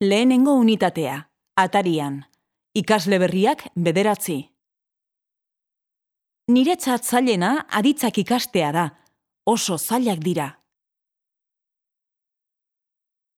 Lehenengo unitatea, atarian. Ikasle berriak bederatzi. Niretzat zailena aditzak ikastea da. Oso zailak dira.